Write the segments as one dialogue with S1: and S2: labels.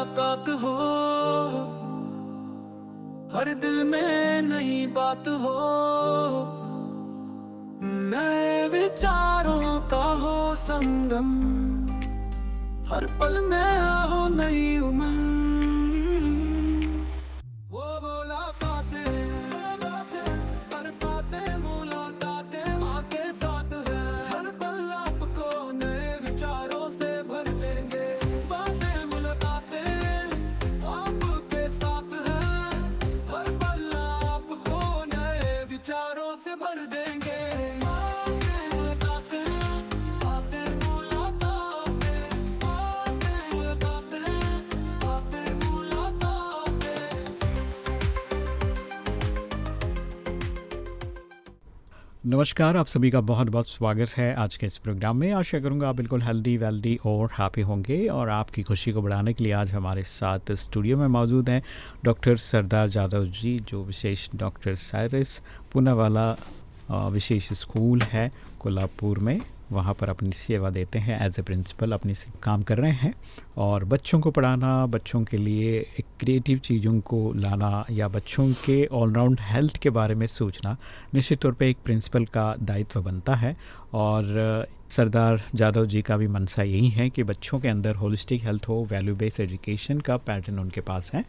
S1: मुलाकात हो, हर दिल में नई बात हो। नए विचारों का हो संगम, हर पल में हो नई उमंग।
S2: नमस्कार, आप सभी का बहुत बहुत स्वागत है आज के इस प्रोग्राम में। आशा करूँगा आप बिल्कुल हेल्दी, वेल्दी और हैप्पी होंगे और आपकी खुशी को बढ़ाने के लिए आज हमारे साथ स्टूडियो में मौजूद हैं डॉक्टर सरदार जादव जी, जो विशेष डॉक्टर साइरस पूनावाला विशेष स्कूल है कोल्हापुर में। वहाँ पर अपनी सेवा देते हैं एज ए प्रिंसिपल अपनी काम कर रहे हैं और बच्चों को पढ़ाना, बच्चों के लिए एक क्रिएटिव चीज़ों को लाना या बच्चों के ऑलराउंड हेल्थ के बारे में सोचना निश्चित तौर पे एक प्रिंसिपल का दायित्व बनता है और सरदार जादव जी का भी मनसा यही है कि बच्चों के अंदर होलिस्टिक हेल्थ हो वैल्यू बेस्ड एजुकेशन का पैटर्न उनके पास है।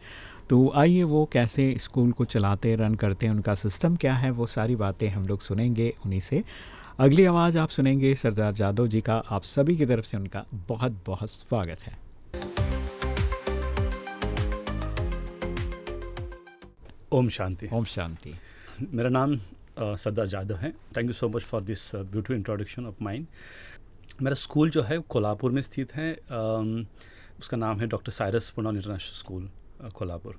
S2: तो आइए वो कैसे स्कूल को चलाते रन करते हैं, उनका सिस्टम क्या है, वो सारी बातें हम लोग सुनेंगे उन्हीं से। अगली आवाज़ आप सुनेंगे सरदार जादव जी का आप सभी की तरफ़ से उनका बहुत बहुत स्वागत है।
S3: ओम शांति।
S2: ओम शांति।
S3: मेरा नाम सरदार जादव है। Thank you so much for this beautiful introduction of mind मेरा स्कूल जो है कोल्हापुर में स्थित है। उसका नाम है doctor Cyrus Poonawalla international school Kolhapur.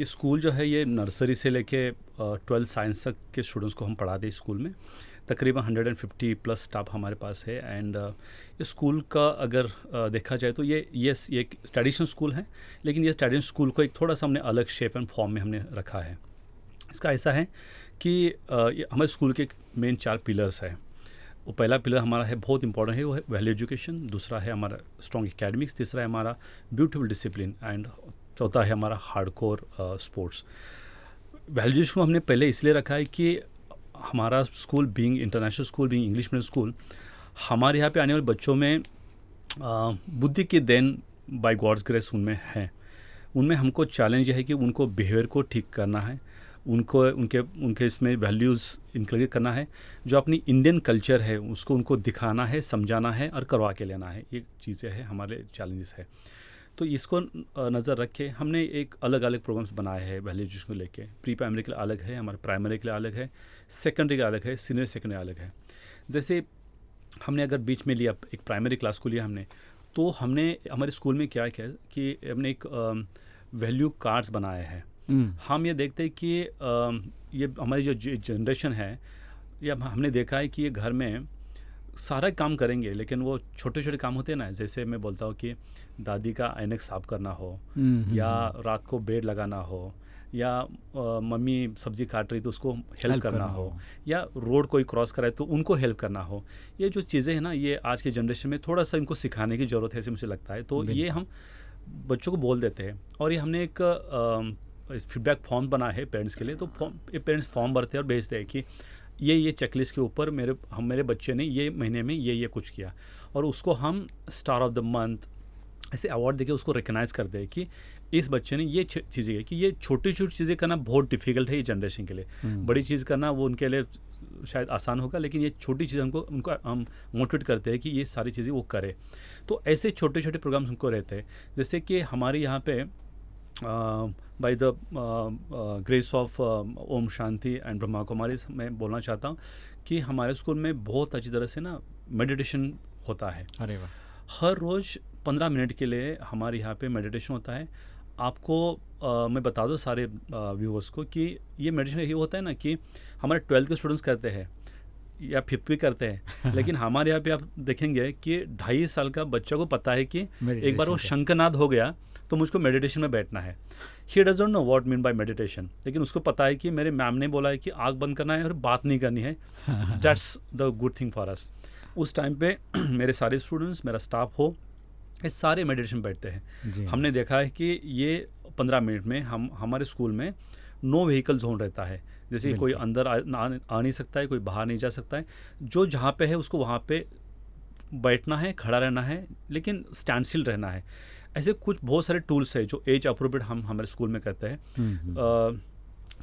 S3: ये स्कूल जो है ये नर्सरी से लेके ट्वेल्थ साइंस तक के स्टूडेंट्स को हम पढ़ाते हैं स्कूल में। तकरीबन 150 प्लस स्टाफ हमारे पास है। एंड इस स्कूल का अगर देखा जाए तो ये ये ये एक ट्रेडिशनल स्कूल है, लेकिन ये ट्रेडिशनल स्कूल को एक थोड़ा सा हमने अलग शेप एंड फॉर्म में हमने रखा है। इसका ऐसा है कि हमारे स्कूल के मेन चार पिलर्स हैं। वो पहला पिलर हमारा है बहुत इंपॉर्टेंट है, वो है वैल्यू एजुकेशन दूसरा है हमारा स्ट्रॉन्ग एकेडमिक्स तीसरा है हमारा ब्यूटीफुल डिसिप्लिन एंड चौथा है हमारा हार्डकोर स्पोर्ट्स वैल्यू एजुकेशन हमने पहले इसलिए रखा है कि हमारा school being international school being English medium school हमारे यहाँ पे आने वाले बच्चों में बुद्धि की देन बाय गॉड्स ग्रेस उनमें है। उनमें हमको चैलेंज है कि उनको बिहेवियर को ठीक करना है, उनको, उनके उनके इसमें वैल्यूज़ इंक्लूड करना है, जो अपनी इंडियन कल्चर है, उसको उनको दिखाना है, समझाना है और करवा के लेना है। ये चीज़ें हैं, हमारे चैलेंजेस है। तो इसको नज़र रख। के हमने एक अलग अलग प्रोग्राम्स बनाए हैं वैल्यू एजुकेशन को लेके। प्री प्राइमरी के लिए अलग है हमारे प्राइमरी के लिए अलग है सेकेंडरी का अलग है सीनियर सेकेंडरी अलग है। जैसे हमने अगर बीच में लिया एक प्राइमरी क्लास को लिया हमने तो हमने हमारे स्कूल में क्या किया कि हमने एक वैल्यू कार्ड्स बनाए हैं।
S2: हम्म,
S3: हम ये देखते हैं कि ये हमारी जो जनरेशन है ये हमने देखा है कि ये घर में सारा काम करेंगे लेकिन वो छोटे छोटे काम होते हैं ना जैसे मैं बोलता हूँ कि दादी का ऐनक साफ़ करना हो
S2: हम्म,
S3: या
S2: हम्म,
S3: रात को बेड लगाना हो या मम्मी सब्ज़ी काट रही तो उसको हेल्प करना
S2: करना
S3: हो
S2: हो।
S3: या रोड कोई क्रॉस कराए तो उनको हेल्प करना हो। ये जो चीज़ें हैं ना ये आज के जनरेशन में थोड़ा सा इनको सिखाने की ज़रूरत है ऐसे मुझे लगता है। तो ये हम बच्चों को बोल देते हैं। और ये हमने एक फीडबैक फॉर्म बना है पेरेंट्स के लिए। तो फॉर्म ये पेरेंट्स फॉर्म भरते हैं और भेजते हैं कि ये ये चेकलिस्ट के ऊपर मेरे हम मेरे बच्चे ने ये महीने में ये ये कुछ किया। और उसको हम स्टार ऑफ़ द मंथ ऐसे अवार्ड देके उसको रिकग्नाइज करते हैं कि इस बच्चे ने ये चीज़ें की कि ये छोटी छोटी चीज़ें करना बहुत डिफ़िकल्ट है ये जनरेशन के लिए।
S2: हम्म।
S3: बड़ी चीज़ करना वो उनके लिए शायद आसान होगा लेकिन ये छोटी चीज़ हमको उनको हम मोटिवेट करते हैं कि ये सारी चीज़ें वो करे। तो ऐसे छोटे छोटे प्रोग्राम्स हमको रहते हैं। जैसे कि हमारे यहाँ पे by the grace of Om Shanti and Brahma Kumari मैं बोलना चाहता हूँ कि हमारे स्कूल में बहुत अच्छी तरह से ना मेडिटेशन होता है।
S2: अरे वाह।
S3: हर रोज़ पंद्रह मिनट के लिए हमारे यहाँ पे मेडिटेशन होता है। आपको अ, मैं बता दूँ सारे व्यूवर्स को कि ये मेडिटेशन ये होता है ना कि हमारे ट्वेल्थ के स्टूडेंट्स करते हैं या फिफ्थ भी करते हैं। लेकिन हमारे यहाँ पे आप देखेंगे कि ढाई साल का बच्चा को पता है कि एक बार वो। शंकनाद हो गया तो मुझको मेडिटेशन में बैठना है। He doesn't know what mean by meditation लेकिन उसको पता है कि मेरे मैम ने बोला है कि आग बंद करना है और बात नहीं करनी है। That's the good thing for us उस टाइम पे मेरे सारे स्टूडेंट्स मेरा स्टाफ हो ये सारे मेडिटेशन बैठते हैं। हमने देखा है कि ये पंद्रह मिनट में हम हमारे स्कूल में नो व्हीकल जोन रहता है। जैसे कोई अंदर आ, आ, आ नहीं सकता है कोई बाहर नहीं जा सकता है। जो जहाँ पे है उसको वहाँ पे बैठना है खड़ा रहना है लेकिन स्टैंड स्टिल रहना है। ऐसे कुछ बहुत सारे टूल्स है जो एज अप्रोप्रिएट हम हमारे स्कूल में करते हैं।
S2: हम्म, हम्म।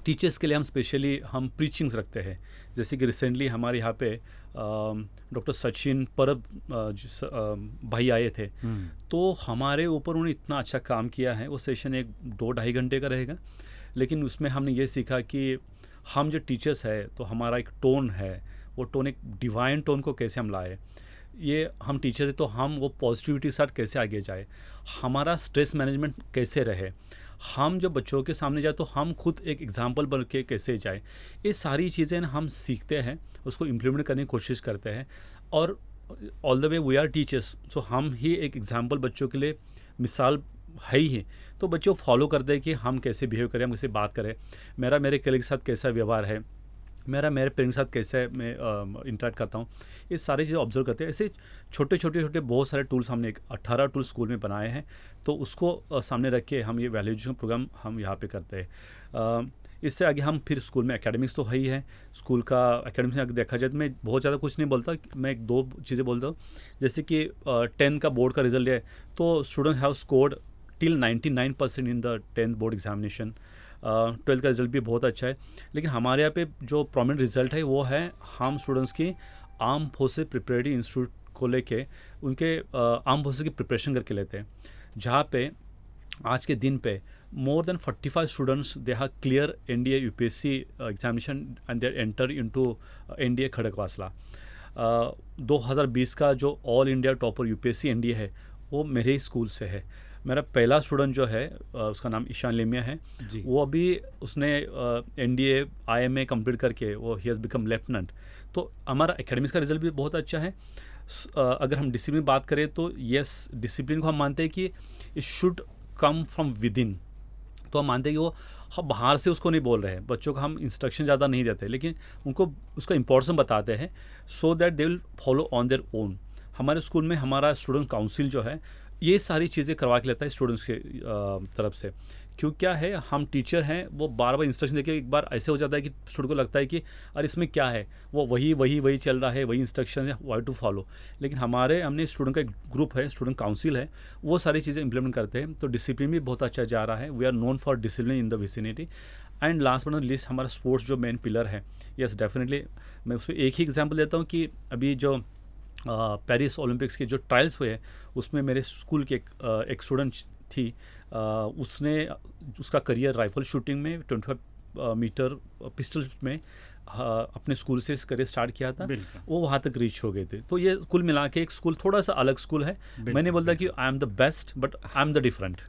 S3: टीचर्स के लिए हम स्पेशली हम प्रीचिंग्स रखते हैं। जैसे कि रिसेंटली हमारे यहाँ पे डॉक्टर सचिन परब भाई आए थे।
S2: हम्म,
S3: तो हमारे ऊपर उन्होंने इतना अच्छा काम किया है वो सेशन एक दो ढाई घंटे का रहेगा। लेकिन उसमें हमने ये सीखा कि हम जो टीचर्स है तो हमारा एक टोन है वो टोन एक डिवाइन टोन को कैसे हम लाए। ये हम टीचर है तो हम वो पॉजिटिविटी के साथ कैसे आगे जाए। हमारा स्ट्रेस मैनेजमेंट कैसे रहे? हम जब बच्चों के सामने जाए तो हम खुद एक एग्ज़ाम्पल बन के कैसे जाए? ये सारी चीज़ें हम सीखते हैं, उसको इम्प्लीमेंट करने की कोशिश करते हैं और all the way we are teachers so हम ही एक एग्ज़ाम्पल बच्चों के लिए मिसाल है ही है। तो बच्चों फॉलो करते हैं कि हम कैसे बिहेव करें, हम कैसे बात करें। मेरा, मेरे कलीग के साथ कैसा व्यवहार है? मेरा, मेरे पेरेंट्स के साथ कैसे मैं इंटरेक्ट करता हूँ, ये सारी चीज़ें ऑब्ज़र्व करते हैं। ऐसे छोटे छोटे छोटे बहुत सारे टूल्स हमने एक अट्ठारह टूल्स स्कूल में बनाए हैं तो उसको सामने रख के हम ये वैल्यूएशन प्रोग्राम हम यहाँ पे करते हैं। इससे आगे हम फिर स्कूल में एकेडमिक्स तो है ही है। स्कूल का एकेडमिक्स में अगर देखा जाए तो मैं बहुत ज़्यादा कुछ नहीं बोलता, मैं एक दो चीज़ें बोलता हूँ। जैसे कि टेंथ का बोर्ड का रिज़ल्ट है तो student have scored till 99 percent in the tenth board examination twelfth का रिज़ल्ट भी बहुत अच्छा है। लेकिन हमारे यहाँ पे जो प्रोमिनेंट रिज़ल्ट है, वो है हम स्टूडेंट्स की आर्म फोर्सेज प्रिपरेटरी इंस्टीट्यूट को लेके उनके आर्म फोर्सेज की प्रिपरेशन करके लेते हैं। जहाँ पे आज के दिन पे more than 45 students they have clear N D A U P S C examination and they enter into N D A Khadakwasla. दो हज़ार बीस का जो all India topper U P S C N D A है, वो मेरे ही school से है। मेरा पहला स्टूडेंट जो है उसका नाम ईशान लेमिया है। वो अभी उसने N D A I M A complete करके वो ही हैज़ बिकम लेफ्टिनेंट तो हमारा एकेडमिक्स का रिज़ल्ट भी बहुत अच्छा है। अगर हम डिसिप्लिन बात करें तो यस डिसिप्लिन को हम मानते हैं कि it should come from within तो हम मानते हैं कि वो हम बाहर से उसको नहीं बोल रहे हैं। बच्चों को हम इंस्ट्रक्शन ज़्यादा नहीं देते लेकिन उनको उसका इंपॉर्टेंस बताते हैं so that they will follow on their own हमारे स्कूल में हमारा स्टूडेंट काउंसिल जो है ये सारी चीज़ें करवा के लेता है स्टूडेंट्स के तरफ़ से। क्यों क्या है, हम टीचर हैं, वो बार बार इंस्ट्रक्शन देके एक बार ऐसे हो जाता है कि स्टूडेंट को लगता है कि, अरे, इसमें क्या है? वो वही वही वही चल रहा है, वही इंस्ट्रक्शन है वाई टू फॉलो लेकिन हमारे, हमने स्टूडेंट का एक ग्रुप है स्टूडेंट काउंसिल है, वो सारी चीज़ें इंप्लीमेंट करते हैं। तो डिसिप्लिन भी बहुत अच्छा जा रहा है। We are known for discipline in the vicinity and last but not least हमारा स्पोर्ट्स जो मेन पिलर है। यस डेफिनेटली मैं उसमें एक ही एग्ज़ाम्पल देता हूँ कि अभी जो पेरिस ओलंपिक्स के जो ट्रायल्स हुए उसमें मेरे स्कूल के एक, एक स्टूडेंट थी उसने उसका करियर राइफल शूटिंग में 25 मीटर पिस्टल में अपने स्कूल से करियर स्टार्ट किया था। वो वहाँ तक रीच हो गए थे। तो ये कुल मिला के एक स्कूल थोड़ा सा अलग स्कूल है। मैंने बोलता कि I am the best but I am the different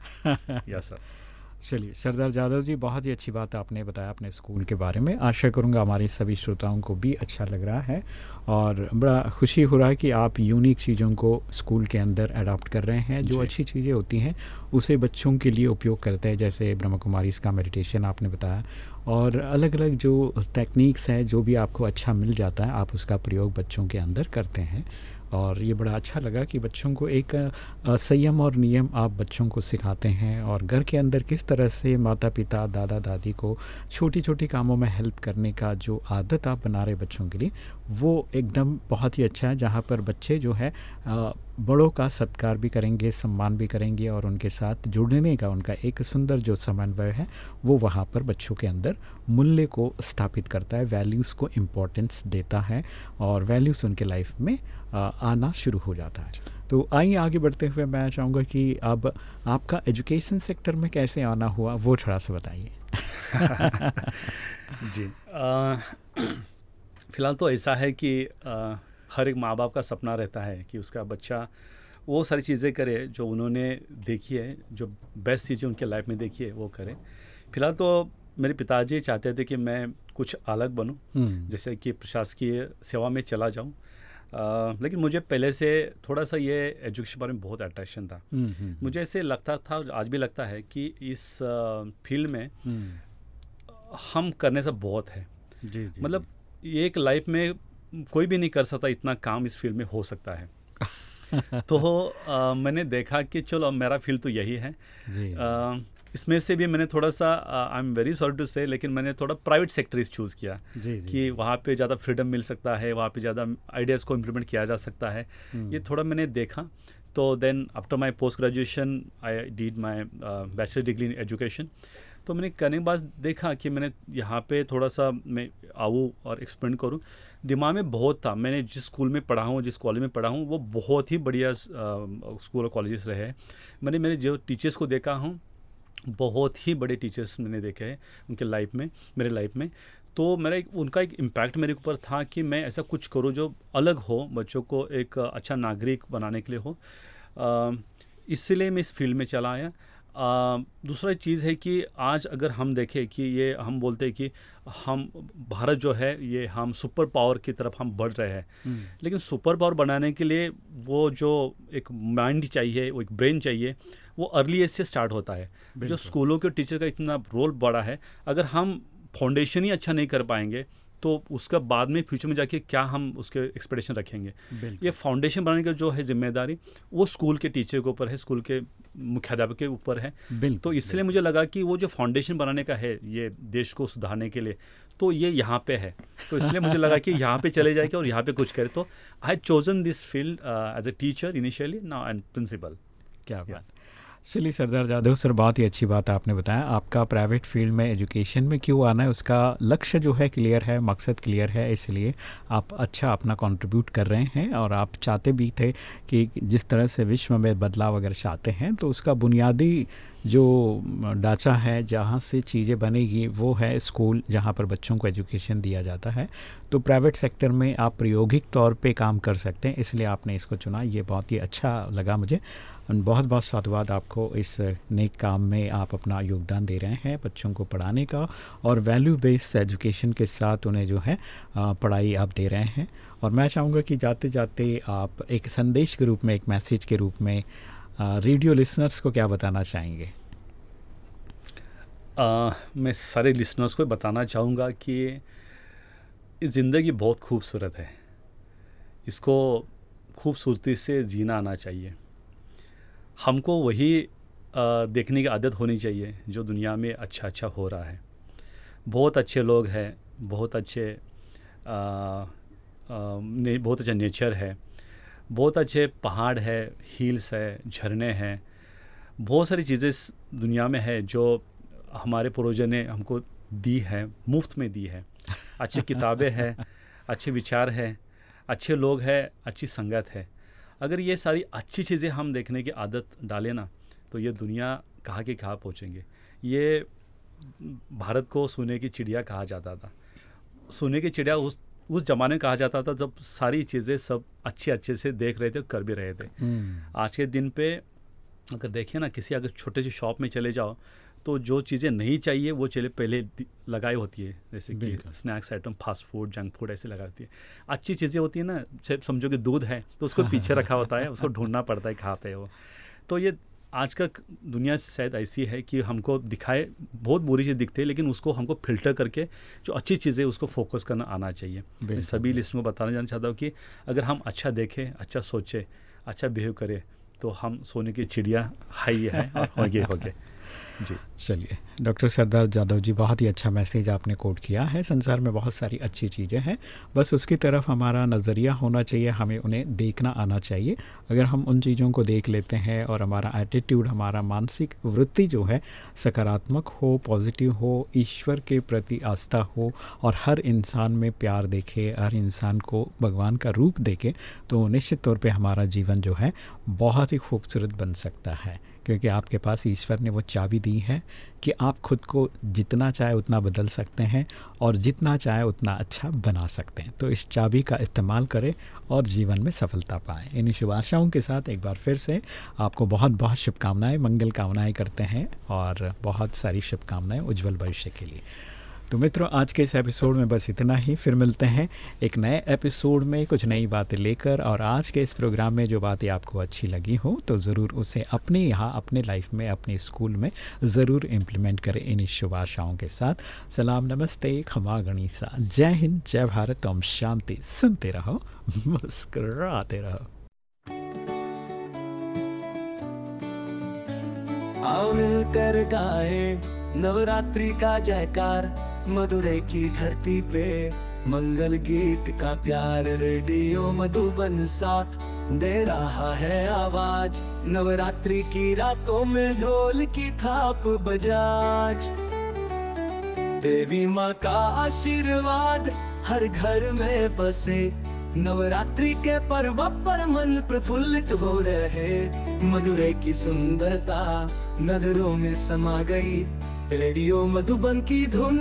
S3: yes sir
S2: चलिए सरदार जादव जी बहुत ही अच्छी बात आपने बताया अपने स्कूल के बारे में। आशा करूँगा हमारे सभी श्रोताओं को भी अच्छा लग रहा है और बड़ा खुशी हो रहा है कि आप यूनिक चीज़ों को स्कूल के अंदर अडॉप्ट कर रहे हैं। जो अच्छी चीज़ें होती हैं उसे बच्चों के लिए उपयोग करते हैं जैसे ब्रह्म कुमारी इसका मेडिटेशन आपने बताया। और अलग अलग जो टेक्निक्स है जो भी आपको अच्छा मिल जाता है आप उसका प्रयोग बच्चों के अंदर करते हैं। और ये बड़ा अच्छा लगा कि बच्चों को एक संयम और नियम आप बच्चों को सिखाते हैं और घर के अंदर किस तरह से माता पिता दादा दादी को छोटी छोटी कामों में हेल्प करने का जो आदत आप बना रहे बच्चों के लिए, वो एकदम बहुत ही अच्छा है, जहाँ पर बच्चे जो है बड़ों का सत्कार भी करेंगे सम्मान भी करेंगे और उनके साथ जुड़ने का उनका एक सुंदर जो समन्वय है वो वहाँ पर बच्चों के अंदर मूल्य को स्थापित करता है वैल्यूज़ को इम्पोर्टेंस देता है और वैल्यूज़ उनके लाइफ में आना शुरू हो जाता है। तो आइए आगे बढ़ते हुए मैं चाहूँगा कि अब आपका एजुकेशन सेक्टर में कैसे आना हुआ वो थोड़ा सा बताइए।
S3: जी। फ़िलहाल तो ऐसा है कि अ, हर एक माँ बाप का सपना रहता है कि उसका बच्चा वो सारी चीज़ें करे जो उन्होंने देखी है जो बेस्ट चीज़ें उनके लाइफ में देखी है वो करे। फ़िलहाल तो मेरे पिताजी चाहते थे कि मैं कुछ अलग बनूं
S2: हम्म,
S3: जैसे कि प्रशासकीय सेवा में चला जाऊँ। अ, लेकिन मुझे पहले से थोड़ा सा ये एजुकेशन बारे में बहुत अट्रैक्शन था।
S2: हम्म, हम्म,
S3: मुझे ऐसे लगता था आज भी लगता है कि इस फ़ील्ड में हम करने से बहुत है।
S2: जी जी
S3: मतलब एक लाइफ में कोई भी नहीं कर सकता इतना काम इस फ़ील्ड में हो सकता है। तो आ, मैंने देखा कि चलो मेरा फ़ील्ड तो यही है। आ, इसमें से भी मैंने थोड़ा सा I am very sorry to say लेकिन मैंने थोड़ा प्राइवेट सेक्टर इस चूज़ किया।
S2: जी जी
S3: कि वहाँ पे ज़्यादा फ्रीडम मिल सकता है वहाँ पे ज़्यादा आइडियाज़ को इम्प्लीमेंट किया जा सकता है।
S2: हम्म।
S3: ये थोड़ा मैंने देखा। तो then after my post graduation I did my bachelor degree in education तो मैंने करने के बाद देखा कि मैंने यहाँ पे थोड़ा सा मैं आऊँ और एक्सपेरिमेंट करूँ। दिमाग में बहुत था। मैंने जिस स्कूल में पढ़ा हूँ, जिस कॉलेज में पढ़ा हूँ, वो बहुत ही बढ़िया स्कूल और कॉलेजेस रहे। मैंने मेरे जो टीचर्स को देखा हूँ, बहुत ही बड़े टीचर्स मैंने देखे हैं उनके लाइफ में, मेरे लाइफ में। तो मेरा एक, उनका एक इम्पैक्ट मेरे ऊपर था कि मैं ऐसा कुछ करूँ जो अलग हो, बच्चों को एक अच्छा नागरिक बनाने के लिए हो। इसलिए मैं इस फ़ील्ड में चला आया। दूसरा चीज़ है कि आज अगर हम देखें कि ये हम बोलते हैं कि हम भारत जो है ये हम सुपर पावर की तरफ़ हम बढ़ रहे हैं।
S2: हम्म,
S3: लेकिन सुपर पावर बनाने के लिए वो जो एक माइंड चाहिए वो एक ब्रेन चाहिए वो अर्ली एज से स्टार्ट होता है। जो स्कूलों के टीचर का इतना रोल बड़ा है अगर हम फाउंडेशन ही अच्छा नहीं कर पाएँगे तो उसका बाद में फ्यूचर में जाके क्या हम उसके एक्सपेक्टेशन रखेंगे? ये फाउंडेशन बनाने का जो है ज़िम्मेदारी वो स्कूल के टीचर के ऊपर है स्कूल के मुख्याध्यापक के ऊपर है। तो इसलिए मुझे लगा कि वो जो फाउंडेशन बनाने का है ये देश को सुधारने के लिए तो ये यहाँ पे है। तो इसलिए मुझे लगा कि यहाँ पे चले जाए और यहाँ पे कुछ करे। तो I chosen this field as a teacher initially now and principal
S2: क्या बात। चलिए सरदार जाधव, सर, बहुत ही अच्छी बात आपने बताया। आपका प्राइवेट फ़ील्ड में एजुकेशन में क्यों आना है? उसका लक्ष्य जो है क्लियर है, मकसद क्लियर है, इसलिए आप अच्छा अपना कंट्रीब्यूट कर रहे हैं और आप चाहते भी थे कि जिस तरह से विश्व में बदलाव अगर चाहते हैं तो उसका बुनियादी जो ढांचा है, जहाँ से चीज़ें बनेगी, वो है स्कूल जहाँ पर बच्चों को एजुकेशन दिया जाता है। तो प्राइवेट सेक्टर में आप प्रायोगिक तौर पे काम कर सकते हैं, इसलिए आपने इसको चुना। ये बहुत ही अच्छा लगा मुझे। बहुत बहुत साधुवाद आपको इस नेक काम में आप अपना योगदान दे रहे हैं बच्चों को पढ़ाने का और वैल्यू बेस्ड एजुकेशन के साथ उन्हें जो है पढ़ाई आप दे रहे हैं। और मैं चाहूँगा कि जाते जाते आप एक संदेश के रूप में एक मैसेज के रूप में रेडियो लिसनर्स को क्या बताना चाहेंगे?
S3: आ, मैं सारे लिसनर्स को बताना चाहूँगा कि ज़िंदगी बहुत खूबसूरत है। इसको खूबसूरती से जीना आना चाहिए। हमको वही देखने की आदत होनी चाहिए जो दुनिया में अच्छा अच्छा हो रहा है। बहुत अच्छे लोग हैं बहुत अच्छे अ, अ, ने, बहुत अच्छा नेचर है बहुत अच्छे पहाड़ है हिल्स है झरने हैं। बहुत सारी चीज़ें इस दुनिया में है जो हमारे पूर्वजों ने हमको दी है मुफ़्त में दी है। अच्छी किताबें हैं अच्छे विचार हैं अच्छे लोग हैं अच्छी संगत है। अगर ये सारी अच्छी चीज़ें हम देखने की आदत डालें ना तो ये दुनिया कहाँ की कहाँ पहुँचेंगे? ये भारत को सोने की चिड़िया कहा जाता था। सोने की चिड़िया उस उस जमाने में कहा जाता था जब सारी चीज़ें सब अच्छे अच्छे से देख रहे थे और कर भी रहे थे। आज के दिन पे अगर देखिए ना किसी अगर छोटे से शॉप में चले जाओ तो जो चीज़ें नहीं चाहिए वो चले पहले लगाई होती है। जैसे कि snacks item fast food junk food ऐसे लगा होती है। अच्छी चीज़ें होती है ना समझो कि दूध है तो उसको पीछे रखा होता है उसको ढूंढना पड़ता है कहाँ पे वो। तो ये आज का दुनिया शायद ऐसी है कि हमको दिखाए बहुत बुरी चीज़ दिखती है लेकिन उसको हमको फ़िल्टर करके जो अच्छी चीज़ें उसको फोकस करना आना चाहिए। मैं सभी लिस्ट को बताना जाना चाहता हूँ कि अगर हम अच्छा देखें अच्छा सोचें अच्छा बिहेव करें तो हम सोने की चिड़िया हाई है और होंगे होंगे। जी।
S2: चलिए, डॉक्टर सरदार जादव जी, बहुत ही अच्छा मैसेज आपने कोट किया है। संसार में बहुत सारी अच्छी चीज़ें हैं। बस उसकी तरफ़ हमारा नज़रिया होना चाहिए, हमें उन्हें देखना आना चाहिए। अगर हम उन चीज़ों को देख लेते हैं और हमारा एटीट्यूड हमारा मानसिक वृत्ति जो है, सकारात्मक हो पॉजिटिव हो, ईश्वर के प्रति आस्था हो और हर इंसान में प्यार देखे, हर इंसान को भगवान का रूप देखे तो निश्चित तौर पर हमारा जीवन जो है, बहुत ही खूबसूरत बन सकता है। क्योंकि आपके पास ईश्वर ने वो चाबी दी है कि आप खुद को जितना चाहे उतना बदल सकते हैं और जितना चाहे उतना अच्छा बना सकते हैं। तो इस चाबी का इस्तेमाल करें और जीवन में सफलता पाएँ। इन्हीं शुभ आशाओं के साथ एक बार फिर से आपको बहुत बहुत शुभकामनाएँ, मंगल कामनाएँ करते हैं और बहुत सारी शुभकामनाएँ उज्जवल भविष्य के लिए। तो मित्रों, आज के इस एपिसोड में बस इतना ही। फिर मिलते हैं एक नए एपिसोड में कुछ नई बातें लेकर। और आज के इस प्रोग्राम में जो बातें आपको अच्छी लगी हो तो ज़रूर उसे अपने यहाँ, अपने लाइफ में, अपने स्कूल में ज़रूर इम्प्लीमेंट करें इन शुभ आशाओं के साथ। सलाम, नमस्ते, खमा गणिसा। जय हिंद, जय भारत। ओम शांति सुनते रहो, मुस्कराते रहो।
S1: आओ मिलकर गाए नवरात्रि का जयकार। मधुरै की धरती पे मंगल गीत का प्यार रेडियो मधुबन साथ दे रहा है आवाज़। नवरात्रि की रातों में ढोल की थाप बजाज। देवी माँ का आशीर्वाद हर घर में बसे। नवरात्रि के पर्व पर मन प्रफुल्लित हो रहे। मधुरै की सुंदरता नज़रों में समा गई। रेडियो मधुबन की धुन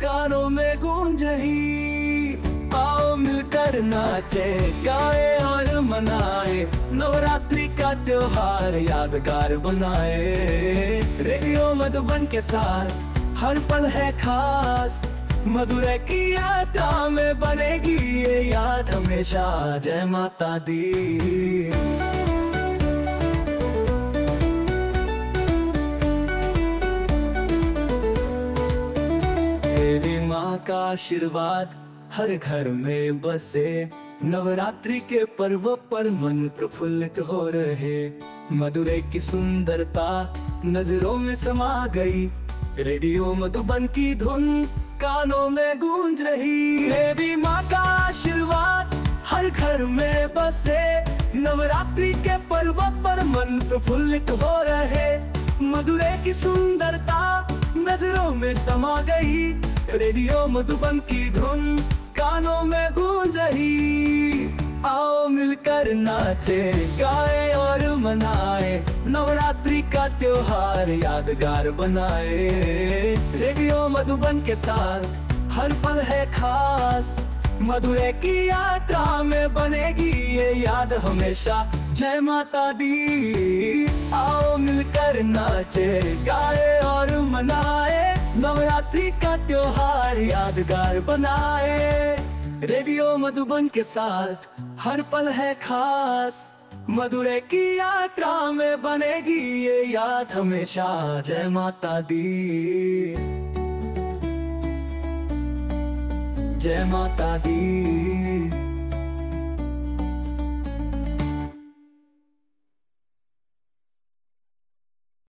S1: कानों में गूंज रही आओ मिलकर नाचे, गाए और मनाए। नवरात्रि का त्योहार यादगार बनाए। रेडियो मधुबन के साथ हर पल है खास। मधुरै की यात्रा में बनेगी ये याद हमेशा। जय माता दी। तेरी माँ का आशीर्वाद हर घर में बसे। नवरात्रि के पर्व पर मन प्रफुल्लित हो रहे। मधुरै की सुंदरता नज़रों में समा गई। रेडियो मधुबन की धुन कानों में गूंज रही। देवी माँ का आशीर्वाद हर घर में बसे। नवरात्रि के पर्व पर मन प्रफुल्लित हो रहे। मधुरै की सुंदरता नज़रों में समा गई। रेडियो मधुबन की धुन, कानों में गूंज रही। आओ मिलकर नाचे, गाए और मनाए, नवरात्रि का त्योहार यादगार बनाए। रेडियो मधुबन के साथ हर पल है खास, मधुरे की यात्रा में बनेगी ये याद हमेशा। जय माता दी, आओ मिलकर नाचे, गाए और मनाए। नवरात्रि का त्योहार यादगार बनाए। रेडियो मधुबन के साथ हर पल है खास। मधुरे की यात्रा में बनेगी ये याद हमेशा। जय माता दी। जय माता दी।